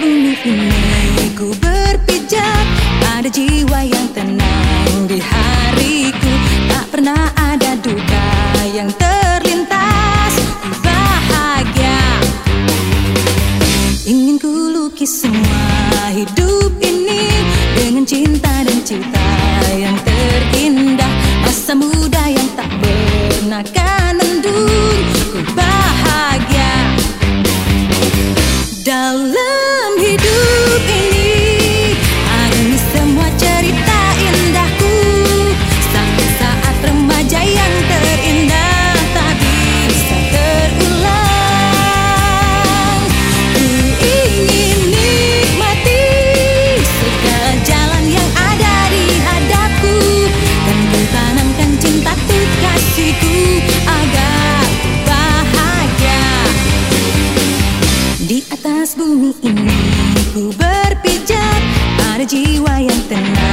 Bumi ini ku berpijak Ada jiwa yang tenang di hariku. Tak pernah ada duka yang terlintas. Ku bahagia. Ingin ku lukis semua hidup ini Dengan cinta dan cita yang terlintas atas bumi ini ku berpijak pada jiwa yang tenang.